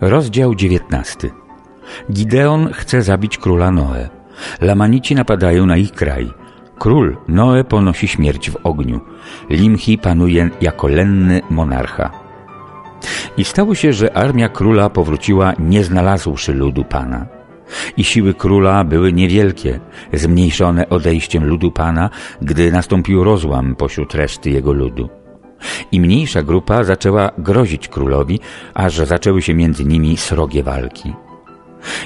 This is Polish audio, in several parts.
Rozdział 19. Gideon chce zabić króla Noe. Lamanici napadają na ich kraj. Król Noe ponosi śmierć w ogniu. Limchi panuje jako lenny monarcha. I stało się, że armia króla powróciła nie znalazłszy ludu Pana. I siły króla były niewielkie, zmniejszone odejściem ludu Pana, gdy nastąpił rozłam pośród reszty jego ludu. I mniejsza grupa zaczęła grozić królowi, aż zaczęły się między nimi srogie walki.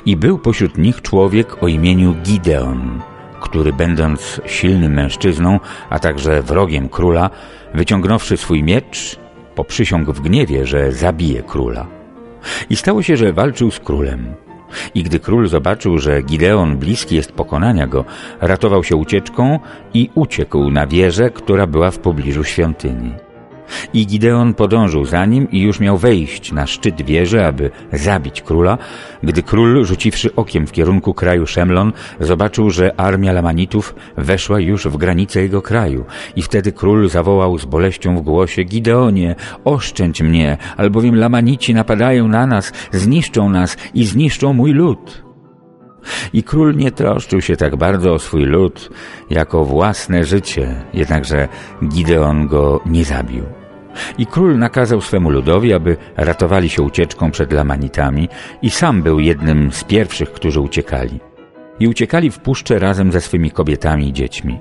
I był pośród nich człowiek o imieniu Gideon, który będąc silnym mężczyzną, a także wrogiem króla, wyciągnąwszy swój miecz, poprzysiągł w gniewie, że zabije króla. I stało się, że walczył z królem. I gdy król zobaczył, że Gideon bliski jest pokonania go, ratował się ucieczką i uciekł na wieżę, która była w pobliżu świątyni. I Gideon podążył za nim i już miał wejść na szczyt wieży, aby zabić króla, gdy król, rzuciwszy okiem w kierunku kraju Szemlon, zobaczył, że armia Lamanitów weszła już w granice jego kraju. I wtedy król zawołał z boleścią w głosie, Gideonie, oszczędź mnie, albowiem Lamanici napadają na nas, zniszczą nas i zniszczą mój lud. I król nie troszczył się tak bardzo o swój lud, jako własne życie, jednakże Gideon go nie zabił. I król nakazał swemu ludowi, aby ratowali się ucieczką przed Lamanitami i sam był jednym z pierwszych, którzy uciekali. I uciekali w puszczę razem ze swymi kobietami i dziećmi.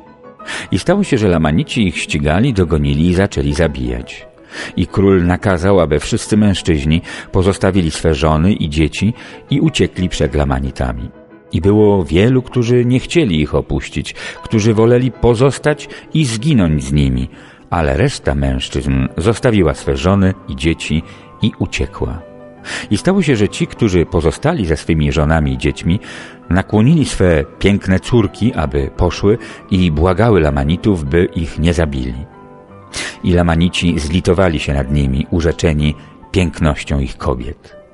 I stało się, że Lamanici ich ścigali, dogonili i zaczęli zabijać. I król nakazał, aby wszyscy mężczyźni pozostawili swe żony i dzieci i uciekli przed Lamanitami. I było wielu, którzy nie chcieli ich opuścić, którzy woleli pozostać i zginąć z nimi, ale reszta mężczyzn zostawiła swe żony i dzieci i uciekła. I stało się, że ci, którzy pozostali ze swymi żonami i dziećmi, nakłonili swe piękne córki, aby poszły i błagały Lamanitów, by ich nie zabili. I Lamanici zlitowali się nad nimi, urzeczeni pięknością ich kobiet.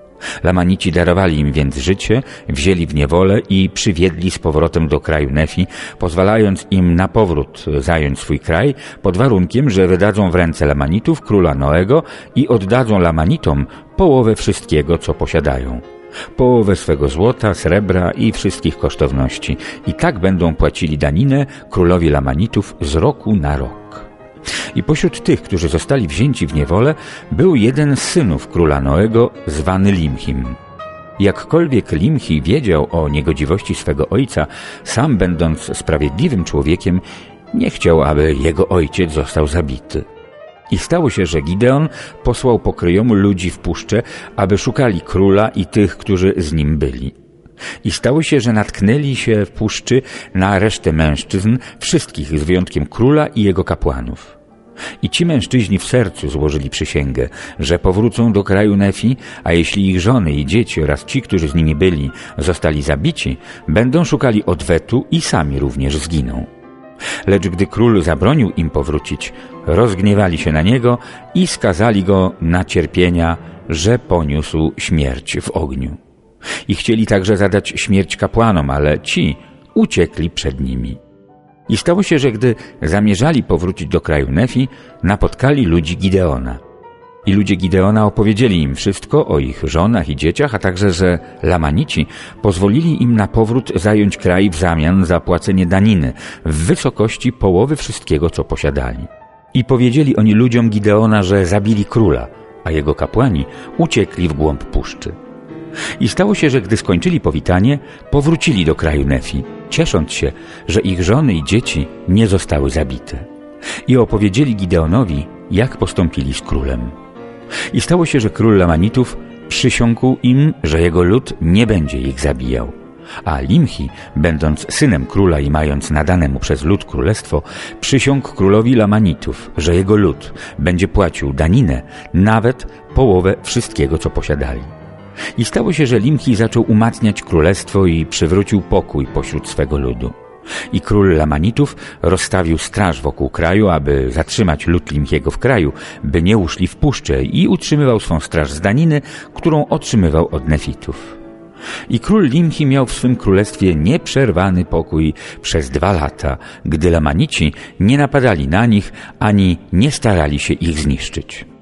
Lamanici darowali im więc życie, wzięli w niewolę i przywiedli z powrotem do kraju Nefi, pozwalając im na powrót zająć swój kraj, pod warunkiem, że wydadzą w ręce Lamanitów króla Noego i oddadzą Lamanitom połowę wszystkiego, co posiadają. Połowę swego złota, srebra i wszystkich kosztowności. I tak będą płacili daninę królowi Lamanitów z roku na rok. I pośród tych, którzy zostali wzięci w niewolę, był jeden z synów króla Noego, zwany Limchim. Jakkolwiek Limchi wiedział o niegodziwości swego ojca, sam będąc sprawiedliwym człowiekiem, nie chciał, aby jego ojciec został zabity. I stało się, że Gideon posłał pokryjomu ludzi w puszczę, aby szukali króla i tych, którzy z nim byli. I stało się, że natknęli się w puszczy na resztę mężczyzn, wszystkich z wyjątkiem króla i jego kapłanów. I ci mężczyźni w sercu złożyli przysięgę, że powrócą do kraju Nefi, a jeśli ich żony i dzieci oraz ci, którzy z nimi byli, zostali zabici, będą szukali odwetu i sami również zginą. Lecz gdy król zabronił im powrócić, rozgniewali się na niego i skazali go na cierpienia, że poniósł śmierć w ogniu. I chcieli także zadać śmierć kapłanom, ale ci uciekli przed nimi. I stało się, że gdy zamierzali powrócić do kraju Nefi, napotkali ludzi Gideona. I ludzie Gideona opowiedzieli im wszystko o ich żonach i dzieciach, a także, że Lamanici pozwolili im na powrót zająć kraj w zamian za płacenie daniny w wysokości połowy wszystkiego, co posiadali. I powiedzieli oni ludziom Gideona, że zabili króla, a jego kapłani uciekli w głąb puszczy. I stało się, że gdy skończyli powitanie, powrócili do kraju Nefi, ciesząc się, że ich żony i dzieci nie zostały zabite. I opowiedzieli Gideonowi, jak postąpili z królem. I stało się, że król Lamanitów przysiągł im, że jego lud nie będzie ich zabijał. A Limchi, będąc synem króla i mając nadane mu przez lud królestwo, przysiągł królowi Lamanitów, że jego lud będzie płacił daninę, nawet połowę wszystkiego, co posiadali. I stało się, że Limchi zaczął umacniać królestwo i przywrócił pokój pośród swego ludu. I król Lamanitów rozstawił straż wokół kraju, aby zatrzymać lud Limchiego w kraju, by nie uszli w puszczę i utrzymywał swą straż z daniny, którą otrzymywał od Nefitów. I król Limchi miał w swym królestwie nieprzerwany pokój przez dwa lata, gdy Lamanici nie napadali na nich ani nie starali się ich zniszczyć.